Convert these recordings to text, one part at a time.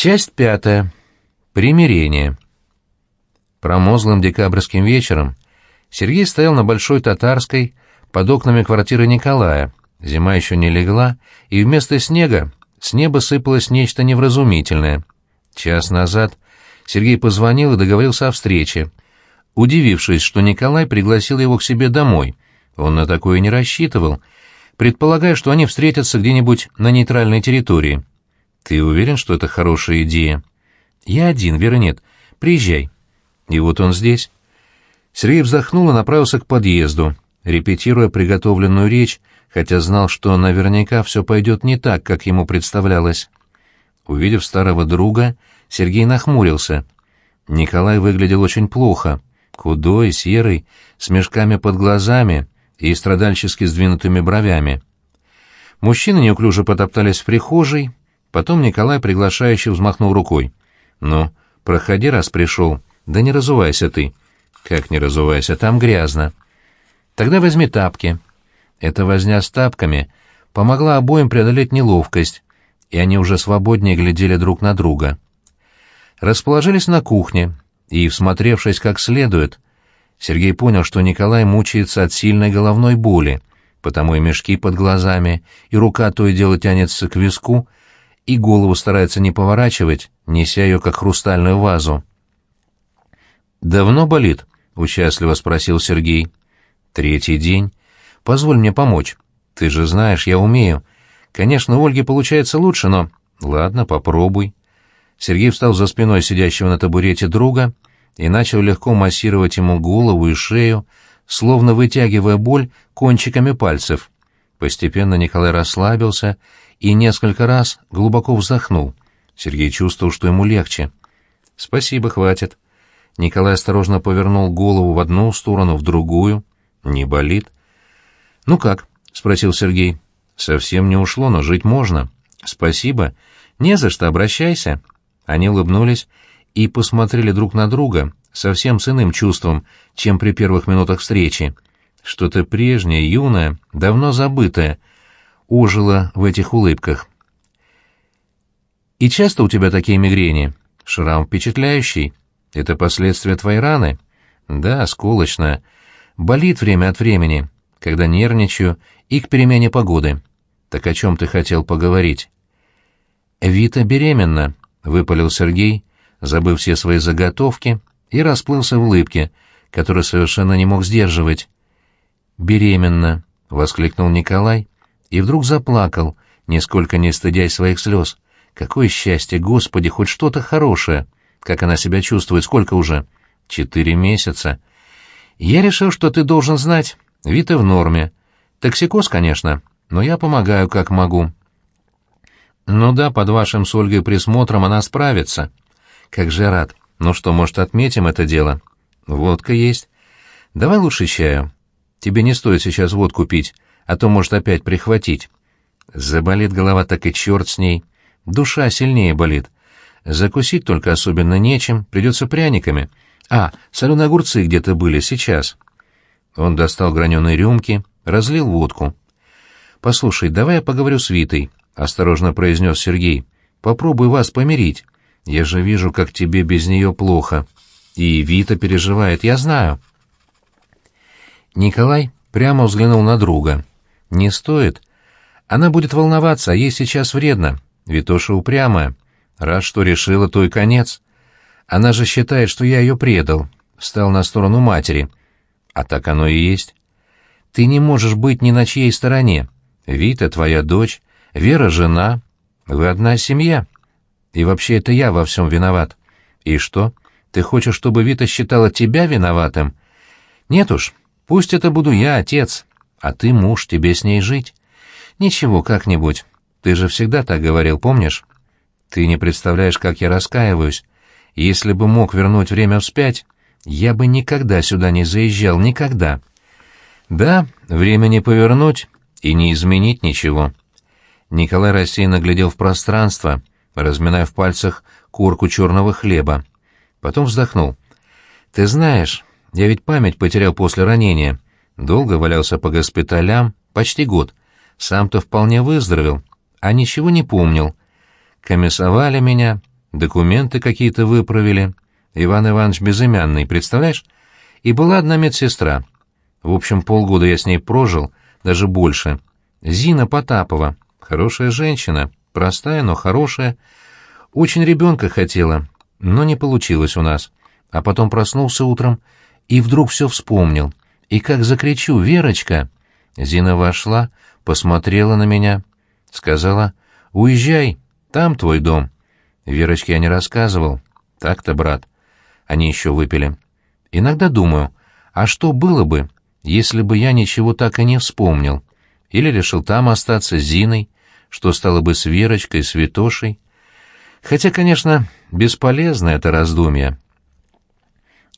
Часть пятая. Примирение. Промозглым декабрьским вечером Сергей стоял на Большой Татарской под окнами квартиры Николая. Зима еще не легла, и вместо снега с неба сыпалось нечто невразумительное. Час назад Сергей позвонил и договорился о встрече, удивившись, что Николай пригласил его к себе домой. Он на такое не рассчитывал, предполагая, что они встретятся где-нибудь на нейтральной территории. «Ты уверен, что это хорошая идея?» «Я один, Веры нет. Приезжай». И вот он здесь. Сергей вздохнул и направился к подъезду, репетируя приготовленную речь, хотя знал, что наверняка все пойдет не так, как ему представлялось. Увидев старого друга, Сергей нахмурился. Николай выглядел очень плохо, худой, серый, с мешками под глазами и страдальчески сдвинутыми бровями. Мужчины неуклюже потоптались в прихожей, потом Николай приглашающе взмахнул рукой. «Ну, проходи, раз пришел. Да не разувайся ты». «Как не разувайся, там грязно». «Тогда возьми тапки». Эта возня с тапками помогла обоим преодолеть неловкость, и они уже свободнее глядели друг на друга. Расположились на кухне, и, всмотревшись как следует, Сергей понял, что Николай мучается от сильной головной боли, потому и мешки под глазами, и рука то и дело тянется к виску, и голову старается не поворачивать, неся ее как хрустальную вазу. «Давно болит?» — участливо спросил Сергей. «Третий день. Позволь мне помочь. Ты же знаешь, я умею. Конечно, у Ольги получается лучше, но... Ладно, попробуй». Сергей встал за спиной сидящего на табурете друга и начал легко массировать ему голову и шею, словно вытягивая боль кончиками пальцев. Постепенно Николай расслабился и несколько раз глубоко вздохнул. Сергей чувствовал, что ему легче. «Спасибо, хватит». Николай осторожно повернул голову в одну сторону, в другую. «Не болит?» «Ну как?» — спросил Сергей. «Совсем не ушло, но жить можно». «Спасибо. Не за что, обращайся». Они улыбнулись и посмотрели друг на друга совсем с иным чувством, чем при первых минутах встречи. Что-то прежнее, юное, давно забытое, ожило в этих улыбках. «И часто у тебя такие мигрени? Шрам впечатляющий. Это последствия твоей раны?» «Да, сколочная. Болит время от времени, когда нервничаю и к перемене погоды. Так о чем ты хотел поговорить?» «Вита беременна», — выпалил Сергей, забыв все свои заготовки, и расплылся в улыбке, которую совершенно не мог сдерживать. «Беременна», — воскликнул Николай, и вдруг заплакал, нисколько не стыдясь своих слез. «Какое счастье, Господи, хоть что-то хорошее! Как она себя чувствует, сколько уже?» «Четыре месяца». «Я решил, что ты должен знать. Вита в норме. Токсикоз, конечно, но я помогаю, как могу». «Ну да, под вашим с Ольгой присмотром она справится». «Как же рад. Ну что, может, отметим это дело?» «Водка есть. Давай лучше чаю. Тебе не стоит сейчас водку пить, а то может опять прихватить. Заболит голова, так и черт с ней. Душа сильнее болит. Закусить только особенно нечем, придется пряниками. А, соленые огурцы где-то были сейчас». Он достал граненые рюмки, разлил водку. «Послушай, давай я поговорю с Витой», — осторожно произнес Сергей. «Попробуй вас помирить. Я же вижу, как тебе без нее плохо. И Вита переживает, я знаю». Николай прямо взглянул на друга. «Не стоит. Она будет волноваться, а ей сейчас вредно. Витоша упрямая. Раз что решила, то и конец. Она же считает, что я ее предал. Встал на сторону матери. А так оно и есть. Ты не можешь быть ни на чьей стороне. Вита твоя дочь, Вера жена. Вы одна семья. И вообще это я во всем виноват. И что? Ты хочешь, чтобы Вита считала тебя виноватым? Нет уж, пусть это буду я, отец, а ты муж, тебе с ней жить. Ничего, как-нибудь. Ты же всегда так говорил, помнишь? Ты не представляешь, как я раскаиваюсь. Если бы мог вернуть время вспять, я бы никогда сюда не заезжал, никогда. Да, время не повернуть и не изменить ничего. Николай рассеянно глядел в пространство, разминая в пальцах курку черного хлеба. Потом вздохнул. «Ты знаешь, я ведь память потерял после ранения. Долго валялся по госпиталям, почти год. Сам-то вполне выздоровел, а ничего не помнил. Комиссовали меня, документы какие-то выправили. Иван Иванович безымянный, представляешь? И была одна медсестра. В общем, полгода я с ней прожил, даже больше. Зина Потапова. Хорошая женщина, простая, но хорошая. Очень ребенка хотела, но не получилось у нас. А потом проснулся утром и вдруг все вспомнил. И как закричу «Верочка!» Зина вошла, посмотрела на меня, сказала «Уезжай, там твой дом». Верочке я не рассказывал. Так-то, брат. Они еще выпили. Иногда думаю, а что было бы, если бы я ничего так и не вспомнил? Или решил там остаться с Зиной, что стало бы с Верочкой, с Витошей? Хотя, конечно, бесполезно это раздумье.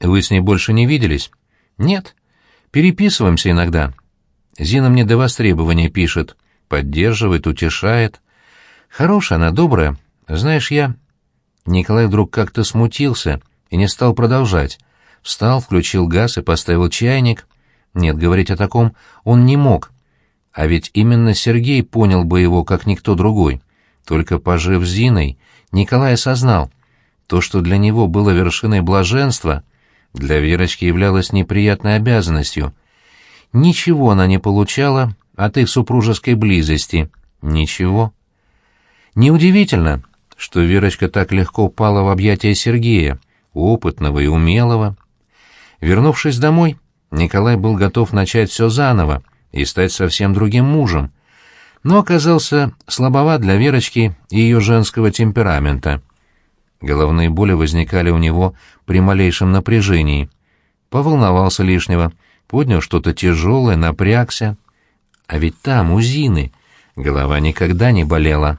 Вы с ней больше не виделись? Нет. Переписываемся иногда. Зина мне до востребования пишет, поддерживает, утешает. Хорошая она, добрая. Знаешь, я... Николай вдруг как-то смутился и не стал продолжать. Встал, включил газ и поставил чайник. Нет, говорить о таком он не мог. А ведь именно Сергей понял бы его, как никто другой. Только пожив с Зиной, Николай осознал, то, что для него было вершиной блаженства, для Верочки являлось неприятной обязанностью. Ничего она не получала от их супружеской близости. Ничего. Неудивительно, что Верочка так легко упала в объятия Сергея, опытного и умелого. Вернувшись домой, Николай был готов начать все заново и стать совсем другим мужем, но оказался слабоват для Верочки и ее женского темперамента. Головные боли возникали у него при малейшем напряжении. Поволновался лишнего, поднял что-то тяжелое, напрягся. А ведь там, у Зины, голова никогда не болела.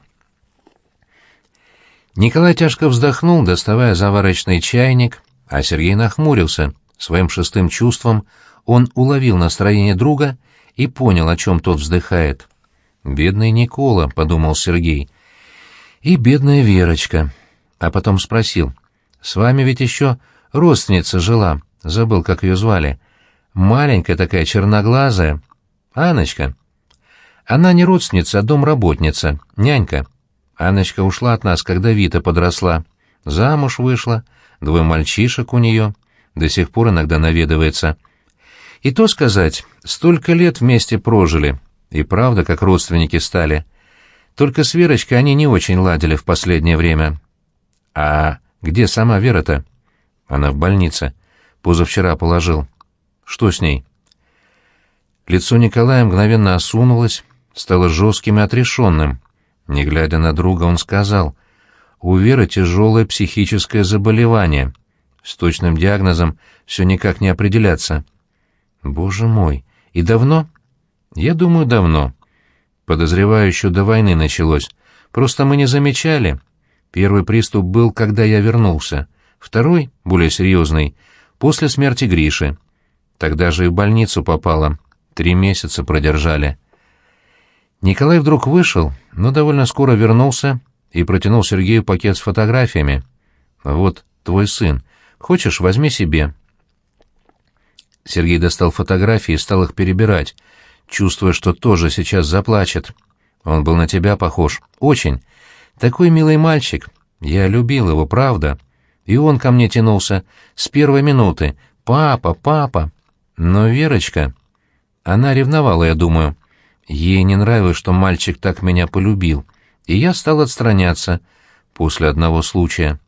Николай тяжко вздохнул, доставая заварочный чайник, а Сергей нахмурился. Своим шестым чувством он уловил настроение друга и понял, о чем тот вздыхает. «Бедный Никола», — подумал Сергей. «И бедная Верочка». А потом спросил. «С вами ведь еще родственница жила, забыл, как ее звали. Маленькая такая, черноглазая. Аночка». «Она не родственница, а домработница, нянька». Анночка ушла от нас, когда Вита подросла. Замуж вышла, двое мальчишек у нее. До сих пор иногда наведывается. И то сказать, столько лет вместе прожили. И правда, как родственники стали. Только с Верочкой они не очень ладили в последнее время. А где сама Вера-то? Она в больнице. Позавчера положил. Что с ней? Лицо Николая мгновенно осунулось, стало жестким и отрешенным. Не глядя на друга, он сказал, «У Веры тяжелое психическое заболевание. С точным диагнозом все никак не определяться». «Боже мой! И давно?» «Я думаю, давно. Подозреваю, еще до войны началось. Просто мы не замечали. Первый приступ был, когда я вернулся. Второй, более серьезный, после смерти Гриши. Тогда же и в больницу попала. Три месяца продержали». Николай вдруг вышел, но довольно скоро вернулся и протянул Сергею пакет с фотографиями. «Вот твой сын. Хочешь, возьми себе». Сергей достал фотографии и стал их перебирать, чувствуя, что тоже сейчас заплачет. Он был на тебя похож. Очень. Такой милый мальчик. Я любил его, правда. И он ко мне тянулся с первой минуты. «Папа, папа». Но Верочка... Она ревновала, я думаю. Ей не нравилось, что мальчик так меня полюбил, и я стал отстраняться после одного случая.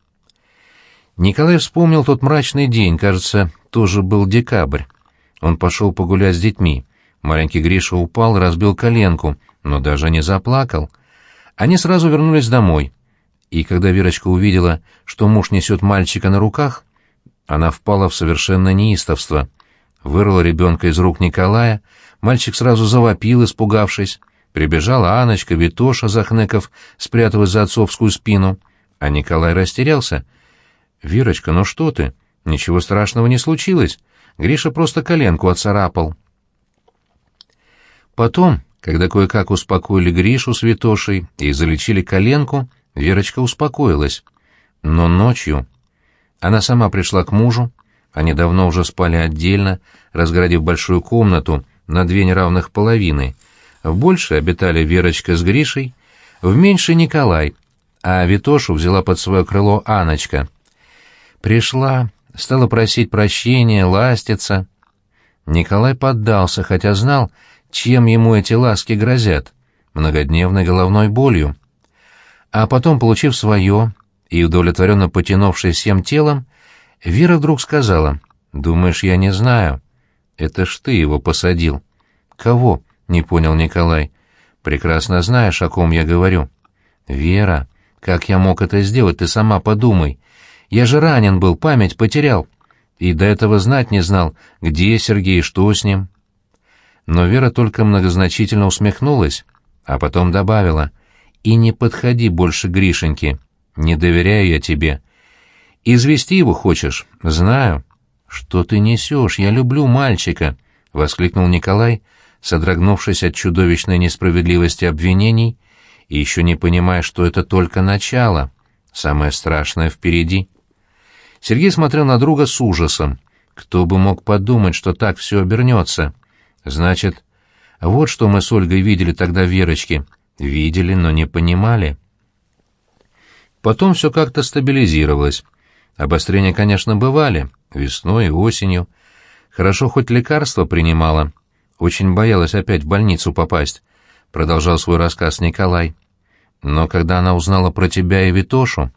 Николай вспомнил тот мрачный день, кажется, тоже был декабрь. Он пошел погулять с детьми. Маленький Гриша упал и разбил коленку, но даже не заплакал. Они сразу вернулись домой. И когда Верочка увидела, что муж несет мальчика на руках, она впала в совершенное неистовство. Вырвала ребенка из рук Николая, Мальчик сразу завопил, испугавшись. Прибежала Аночка, Витоша Захнеков, спряталась за отцовскую спину. А Николай растерялся. «Верочка, ну что ты? Ничего страшного не случилось. Гриша просто коленку отцарапал». Потом, когда кое-как успокоили Гришу с Витошей и залечили коленку, Верочка успокоилась. Но ночью она сама пришла к мужу, они давно уже спали отдельно, разградив большую комнату, на две неравных половины. В большей обитали Верочка с Гришей, в меньшей Николай, а Витошу взяла под свое крыло Аночка. Пришла, стала просить прощения, ластиться. Николай поддался, хотя знал, чем ему эти ласки грозят — многодневной головной болью. А потом, получив свое и удовлетворенно потянувшись всем телом, Вера вдруг сказала, «Думаешь, я не знаю? Это ж ты его посадил». «Кого?» — не понял Николай. «Прекрасно знаешь, о ком я говорю». «Вера, как я мог это сделать, ты сама подумай. Я же ранен был, память потерял. И до этого знать не знал, где Сергей, что с ним». Но Вера только многозначительно усмехнулась, а потом добавила, «И не подходи больше Гришеньке, не доверяю я тебе. Извести его хочешь? Знаю». «Что ты несешь? Я люблю мальчика!» — воскликнул Николай, содрогнувшись от чудовищной несправедливости обвинений и еще не понимая, что это только начало, самое страшное впереди. Сергей смотрел на друга с ужасом. Кто бы мог подумать, что так все обернется? Значит, вот что мы с Ольгой видели тогда в Верочке. Видели, но не понимали. Потом все как-то стабилизировалось. Обострения, конечно, бывали, весной и осенью. Хорошо хоть лекарства принимала. Очень боялась опять в больницу попасть, — продолжал свой рассказ Николай. Но когда она узнала про тебя и Витошу...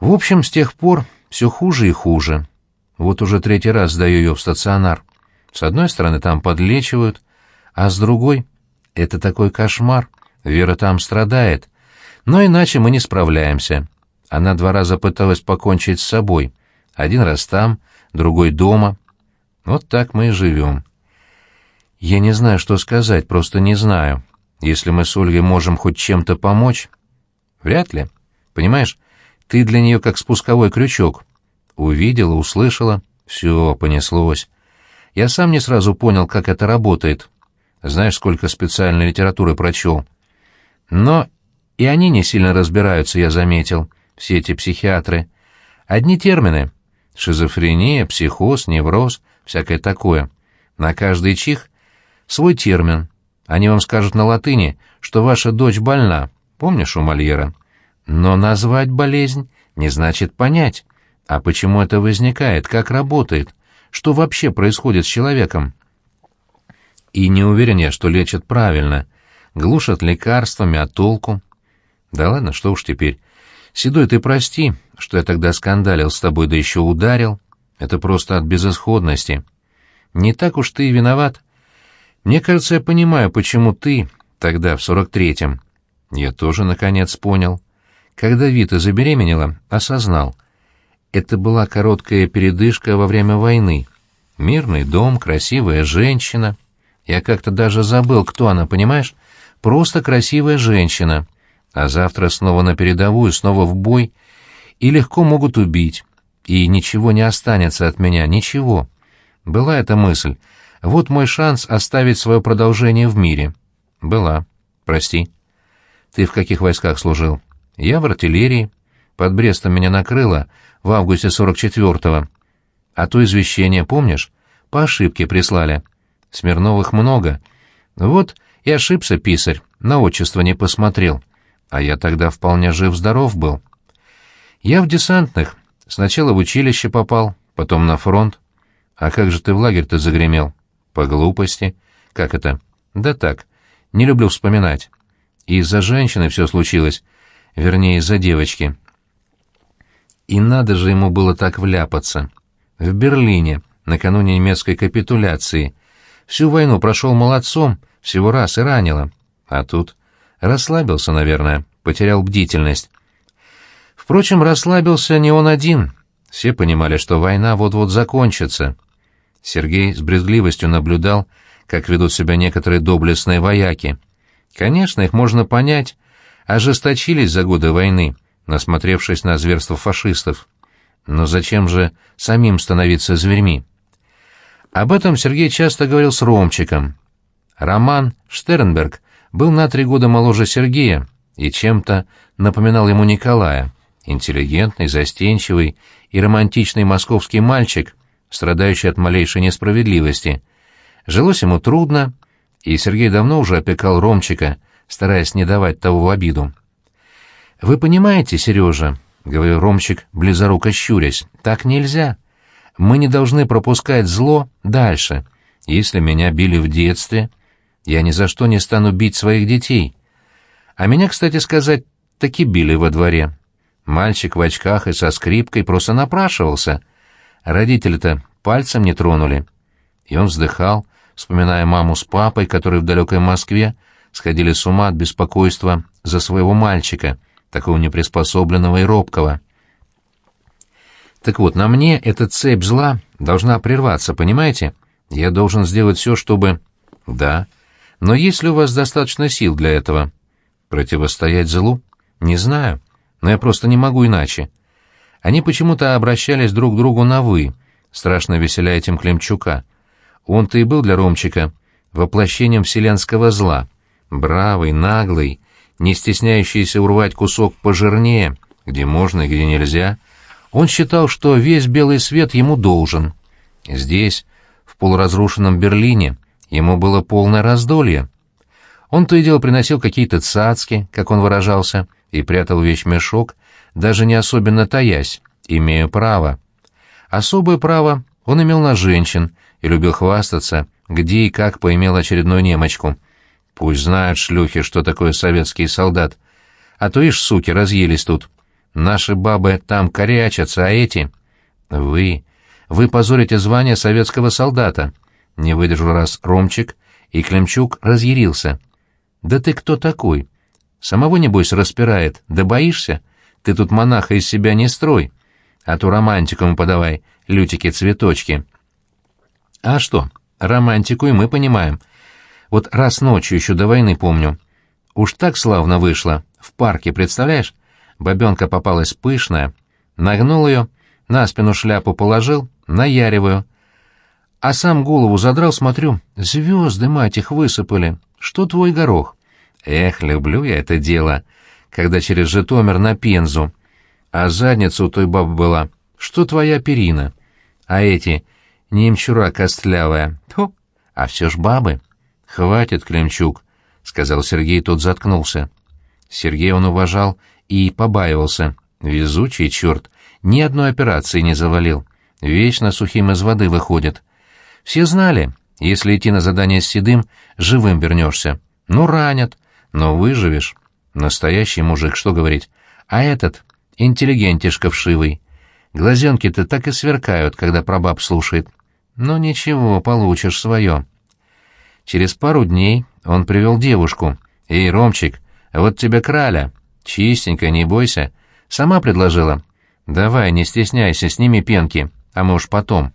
В общем, с тех пор все хуже и хуже. Вот уже третий раз сдаю ее в стационар. С одной стороны, там подлечивают, а с другой — это такой кошмар. Вера там страдает. Но иначе мы не справляемся. Она два раза пыталась покончить с собой. Один раз там, другой дома. Вот так мы и живем. Я не знаю, что сказать, просто не знаю. Если мы с Ольгой можем хоть чем-то помочь... Вряд ли. Понимаешь, ты для нее как спусковой крючок. Увидела, услышала, все, понеслось. Я сам не сразу понял, как это работает. Знаешь, сколько специальной литературы прочел. Но и они не сильно разбираются, я заметил, все эти психиатры. Одни термины — шизофрения, психоз, невроз, всякое такое. На каждый чих свой термин. Они вам скажут на латыни, что ваша дочь больна, помнишь у Мольера? Но назвать болезнь не значит понять. А почему это возникает, как работает, что вообще происходит с человеком? И не уверен я, что лечат правильно. Глушат лекарствами, а толку? Да ладно, что уж теперь. Седой, ты прости, что я тогда скандалил с тобой, да еще ударил. Это просто от безысходности. Не так уж ты и виноват. Мне кажется, я понимаю, почему ты тогда, в сорок третьем. Я тоже, наконец, понял. Когда Вита забеременела, осознал. Это была короткая передышка во время войны. Мирный дом, красивая женщина. Я как-то даже забыл, кто она, понимаешь? Просто красивая женщина. А завтра снова на передовую, снова в бой. И легко могут убить. И ничего не останется от меня, ничего. Была эта мысль — вот мой шанс оставить свое продолжение в мире. Была. Прости. Ты в каких войсках служил? Я в артиллерии. Под Брестом меня накрыло в августе 44-го. А то извещение, помнишь? По ошибке прислали. Смирновых много. Вот и ошибся писарь, на отчество не посмотрел. А я тогда вполне жив-здоров был. Я в десантных. Сначала в училище попал, потом на фронт. А как же ты в лагерь-то загремел? По глупости. Как это? Да так. Не люблю вспоминать. Из-за женщины все случилось. Вернее, из-за девочки. И надо же ему было так вляпаться. В Берлине, накануне немецкой капитуляции. Всю войну прошел молодцом, всего раз и ранило. А тут расслабился, наверное, потерял бдительность. Впрочем, расслабился не он один. Все понимали, что война вот-вот закончится. Сергей с брезгливостью наблюдал, как ведут себя некоторые доблестные вояки. Конечно, их можно понять, ожесточились за годы войны, насмотревшись на зверство фашистов. Но зачем же самим становиться зверьми? Об этом Сергей часто говорил с Ромчиком. Роман Штернберг был на три года моложе Сергея и чем-то напоминал ему Николая. Интеллигентный, застенчивый и романтичный московский мальчик, страдающий от малейшей несправедливости. Жилось ему трудно, и Сергей давно уже опекал Ромчика, стараясь не давать того в обиду. «Вы понимаете, Сережа?» — говорил Ромчик, близоруко щурясь. «Так нельзя. Мы не должны пропускать зло дальше. Если меня били в детстве, я ни за что не стану бить своих детей. А меня, кстати сказать, таки били во дворе. Мальчик в очках и со скрипкой просто напрашивался. Родители-то пальцем не тронули». И он вздыхал, вспоминая маму с папой, которые в далекой Москве сходили с ума от беспокойства за своего мальчика — такого неприспособленного и робкого. Так вот, на мне эта цепь зла должна прерваться, понимаете? Я должен сделать все, чтобы... Да. Но есть ли у вас достаточно сил для этого? Противостоять злу? Не знаю. Но я просто не могу иначе. Они почему-то обращались друг к другу на «вы», страшно веселя этим Климчука. Он-то и был для Ромчика воплощением вселенского зла. Бравый, наглый, не стесняющийся урвать кусок пожирнее, где можно и где нельзя, он считал, что весь белый свет ему должен. Здесь, в полуразрушенном Берлине, ему было полное раздолье. Он то и дело приносил какие-то цацки, как он выражался, и прятал вещмешок, даже не особенно таясь, имея право. Особое право он имел на женщин и любил хвастаться, где и как поимел очередную немочку — Пусть знают шлюхи, что такое советский солдат. А то ишь, суки, разъелись тут. Наши бабы там корячатся, а эти... Вы... Вы позорите звание советского солдата. Не выдержал раз Ромчик, и Климчук разъярился. Да ты кто такой? Самого, небось, распирает. Да боишься? Ты тут монаха из себя не строй. А то романтикому подавай, лютики-цветочки. А что, романтику и мы понимаем. Вот раз ночью еще до войны помню. Уж так славно вышло. В парке, представляешь? Бабенка попалась пышная. Нагнул ее, на спину шляпу положил, наяриваю. А сам голову задрал, смотрю, звезды, мать их, высыпали. Что твой горох? Эх, люблю я это дело, когда через Житомир на Пензу. А задница у той бабы была, что твоя перина. А эти, немчура костлявая, тьфу, а все ж бабы. «Хватит, Климчук», — сказал Сергей, тот заткнулся. Сергей он уважал и побаивался. Везучий черт, ни одной операции не завалил. Вечно сухим из воды выходит. Все знали, если идти на задание с Седым, живым вернешься. Ну, ранят, но выживешь. Настоящий мужик, что говорить. А этот — интеллигентишка вшивый. Глазенки-то так и сверкают, когда прабаб слушает. Ну ничего, получишь свое. Через пару дней он привел девушку. «Эй, Ромчик, вот тебе краля. Чистенькая, не бойся. Сама предложила. Давай, не стесняйся, сними пенки, а мы уж потом».